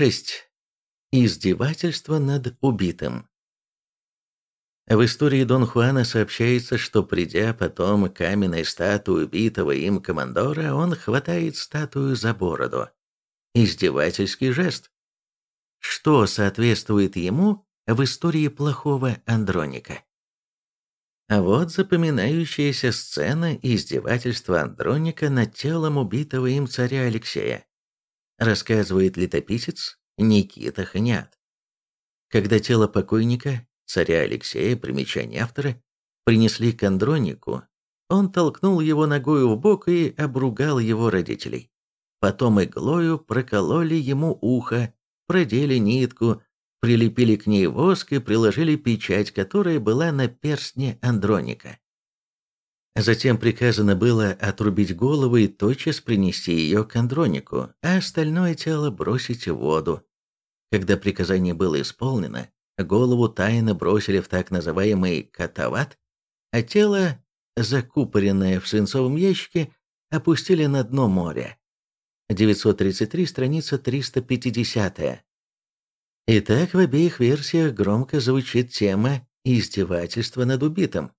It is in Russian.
6. Издевательство над убитым. В истории Дон Хуана сообщается, что придя потом к каменной статуе убитого им командора, он хватает статую за бороду. Издевательский жест. Что соответствует ему в истории плохого Андроника? А вот запоминающаяся сцена издевательства Андроника над телом убитого им царя Алексея. Рассказывает летописец Никита Ханят. Когда тело покойника, царя Алексея, примечание автора, принесли к Андронику, он толкнул его ногою в бок и обругал его родителей. Потом иглою прокололи ему ухо, продели нитку, прилепили к ней воск и приложили печать, которая была на перстне Андроника. Затем приказано было отрубить голову и тотчас принести ее к Андронику, а остальное тело бросить в воду. Когда приказание было исполнено, голову тайно бросили в так называемый катават, а тело, закупоренное в свинцовом ящике, опустили на дно моря. 933, страница 350. Итак, в обеих версиях громко звучит тема издевательства над убитым.